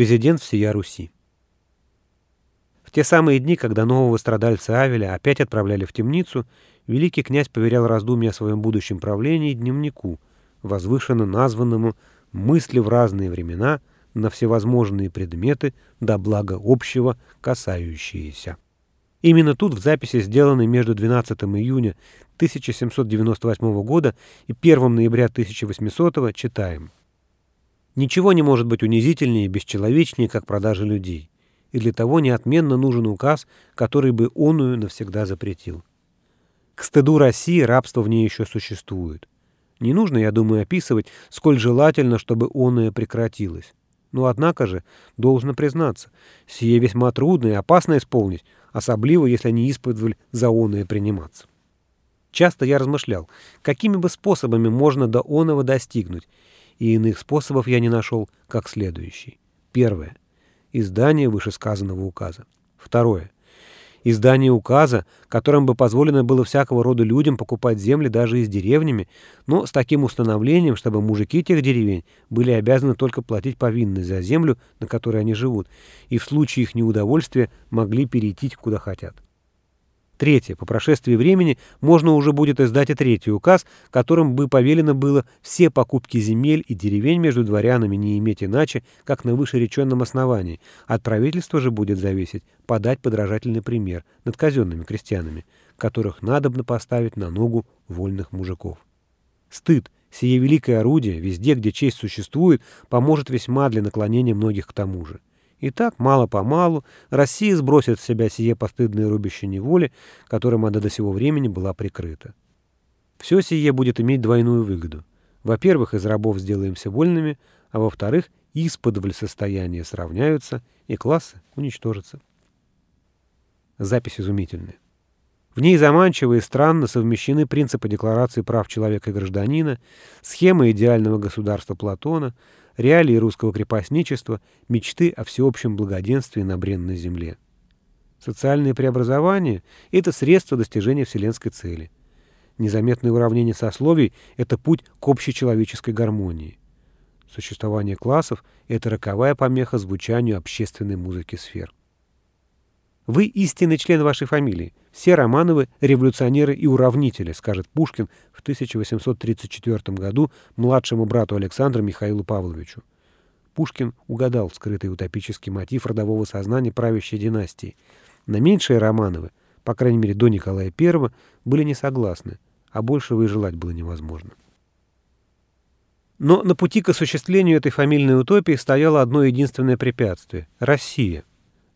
президент всея Руси. В те самые дни, когда нового страдальца Авеля опять отправляли в темницу, великий князь поверял раздумья о своем будущем правлении дневнику, возвышенно названному «Мысли в разные времена на всевозможные предметы до блага общего касающиеся». Именно тут, в записи, сделанной между 12 июня 1798 года и 1 ноября 1800 читаем «Ничего не может быть унизительнее и бесчеловечнее, как продажа людей и для того неотменно нужен указ, который бы оную навсегда запретил. К стыду России рабство в ней еще существует. Не нужно, я думаю, описывать, сколь желательно, чтобы оное прекратилось. Но однако же, должно признаться, сие весьма трудно и опасно исполнить, особливо, если они исподволь за оное приниматься. Часто я размышлял, какими бы способами можно до оного достигнуть, и иных способов я не нашел, как следующий. Первое издание вышесказанного указа. Второе. Издание указа, которым бы позволено было всякого рода людям покупать земли даже и с деревнями, но с таким установлением, чтобы мужики тех деревень были обязаны только платить повинность за землю, на которой они живут, и в случае их неудовольствия могли перейти куда хотят. Третье. По прошествии времени можно уже будет издать и третий указ, которым бы повелено было все покупки земель и деревень между дворянами не иметь иначе, как на вышереченном основании. От правительства же будет зависеть подать подражательный пример над казенными крестьянами, которых надобно поставить на ногу вольных мужиков. Стыд, сие великое орудие, везде, где честь существует, поможет весьма для наклонения многих к тому же. И так, мало-помалу, Россия сбросит с себя сие постыдное рубище неволи, которым она до сего времени была прикрыта. Все сие будет иметь двойную выгоду. Во-первых, из рабов сделаемся вольными, а во-вторых, исподволь состояния сравняются, и классы уничтожатся. Запись изумительная. В ней заманчиво и странно совмещены принципы Декларации прав человека и гражданина, схема идеального государства Платона — реалии русского крепостничества, мечты о всеобщем благоденствии на бренной земле. Социальные преобразования – это средство достижения вселенской цели. Незаметное уравнение сословий – это путь к общечеловеческой гармонии. Существование классов – это роковая помеха звучанию общественной музыки сфер. Вы истинный член вашей фамилии. Все Романовы – революционеры и уравнители, скажет Пушкин в 1834 году младшему брату Александра Михаилу Павловичу. Пушкин угадал скрытый утопический мотив родового сознания правящей династии. На меньшие Романовы, по крайней мере до Николая I, были не согласны, а большего и желать было невозможно. Но на пути к осуществлению этой фамильной утопии стояло одно единственное препятствие – Россия.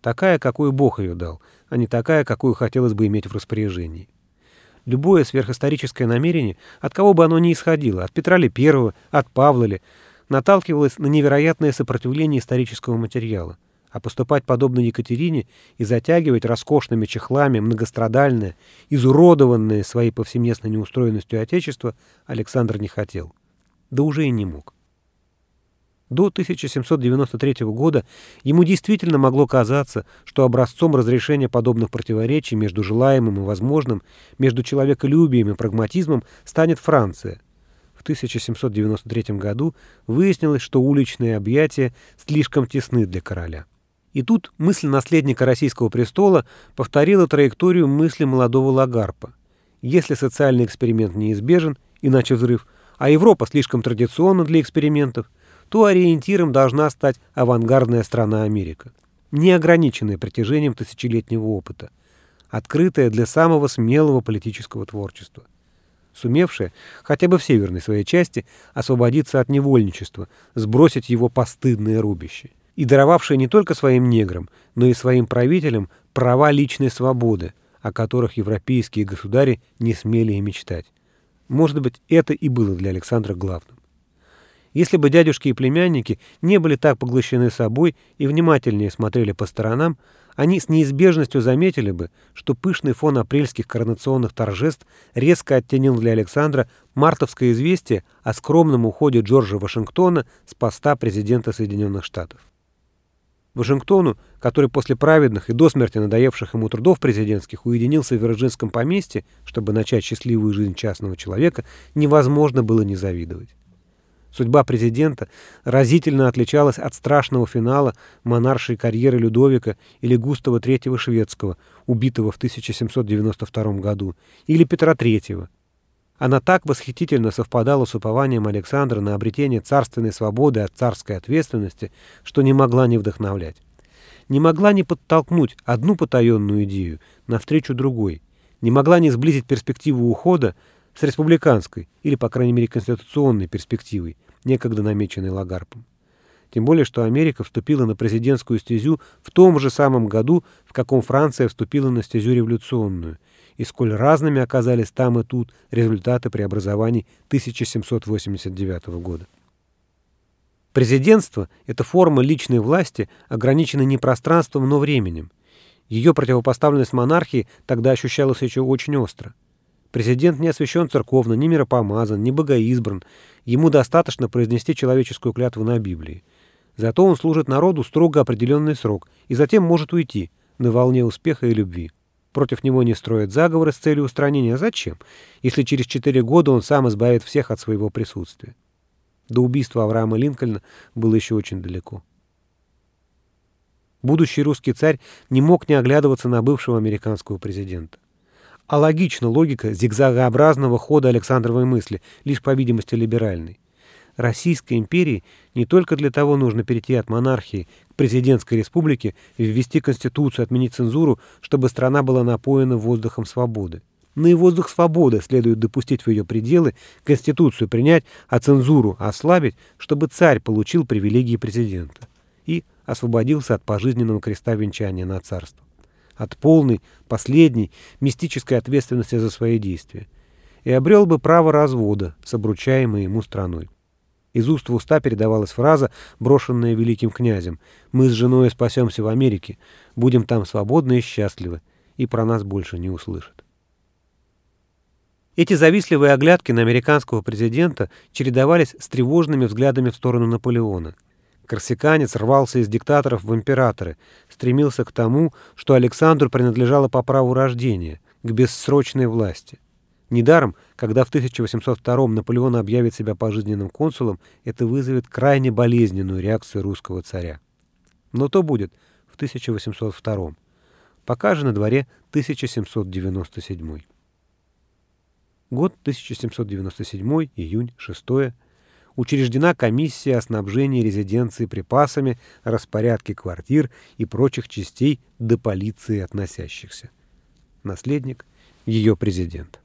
Такая, какую Бог ее дал, а не такая, какую хотелось бы иметь в распоряжении. Любое сверхисторическое намерение, от кого бы оно ни исходило, от Петра ли I, от Павла ли, наталкивалось на невероятное сопротивление исторического материала. А поступать подобно Екатерине и затягивать роскошными чехлами многострадальное, изуродованное своей повсеместной неустроенностью Отечество Александр не хотел. Да уже и не мог. До 1793 года ему действительно могло казаться, что образцом разрешения подобных противоречий между желаемым и возможным, между человеколюбием и прагматизмом станет Франция. В 1793 году выяснилось, что уличные объятия слишком тесны для короля. И тут мысль наследника российского престола повторила траекторию мысли молодого Лагарпа. Если социальный эксперимент неизбежен, иначе взрыв, а Европа слишком традиционна для экспериментов – то ориентиром должна стать авангардная страна Америка, не ограниченная притяжением тысячелетнего опыта, открытая для самого смелого политического творчества, сумевшая, хотя бы в северной своей части, освободиться от невольничества, сбросить его постыдное рубище, и даровавшая не только своим неграм, но и своим правителям права личной свободы, о которых европейские государи не смели и мечтать. Может быть, это и было для Александра главным. Если бы дядюшки и племянники не были так поглощены собой и внимательнее смотрели по сторонам, они с неизбежностью заметили бы, что пышный фон апрельских коронационных торжеств резко оттенил для Александра мартовское известие о скромном уходе Джорджа Вашингтона с поста президента Соединенных Штатов. Вашингтону, который после праведных и до смерти надоевших ему трудов президентских уединился в Вирджинском поместье, чтобы начать счастливую жизнь частного человека, невозможно было не завидовать. Судьба президента разительно отличалась от страшного финала монаршей карьеры Людовика или Густава III Шведского, убитого в 1792 году, или Петра III. Она так восхитительно совпадала с упованием Александра на обретение царственной свободы от царской ответственности, что не могла не вдохновлять. Не могла не подтолкнуть одну потаенную идею навстречу другой, не могла не сблизить перспективу ухода с республиканской или, по крайней мере, конституционной перспективой, некогда намеченной Лагарпом. Тем более, что Америка вступила на президентскую стезю в том же самом году, в каком Франция вступила на стезю революционную, и сколь разными оказались там и тут результаты преобразований 1789 года. Президентство – это форма личной власти, ограниченной не пространством, но временем. Ее противопоставленность монархии тогда ощущалась еще очень остро. Президент не освящен церковно, не миропомазан, не богоизбран. Ему достаточно произнести человеческую клятву на Библии. Зато он служит народу строго определенный срок и затем может уйти на волне успеха и любви. Против него не строят заговоры с целью устранения. Зачем, если через четыре года он сам избавит всех от своего присутствия? До убийства Авраама Линкольна было еще очень далеко. Будущий русский царь не мог не оглядываться на бывшего американского президента. А логична логика зигзагообразного хода Александровой мысли, лишь, по видимости, либеральной. Российской империи не только для того нужно перейти от монархии к президентской республике и ввести конституцию, отменить цензуру, чтобы страна была напоена воздухом свободы. Но и воздух свободы следует допустить в ее пределы, конституцию принять, а цензуру ослабить, чтобы царь получил привилегии президента и освободился от пожизненного креста венчания на царство от полной, последней, мистической ответственности за свои действия, и обрел бы право развода с обручаемой ему страной. Из уст в уста передавалась фраза, брошенная великим князем «Мы с женой спасемся в Америке, будем там свободны и счастливы, и про нас больше не услышат». Эти завистливые оглядки на американского президента чередовались с тревожными взглядами в сторону Наполеона – Корсиканец рвался из диктаторов в императоры, стремился к тому, что Александру принадлежало по праву рождения, к бессрочной власти. Недаром, когда в 1802 Наполеон объявит себя пожизненным консулом, это вызовет крайне болезненную реакцию русского царя. Но то будет в 1802 Пока же на дворе 1797 Год 1797, июнь, 6 учреждена комиссия о снабжении резиденции припасами, распорядке квартир и прочих частей до полиции относящихся. Наследник – ее президент.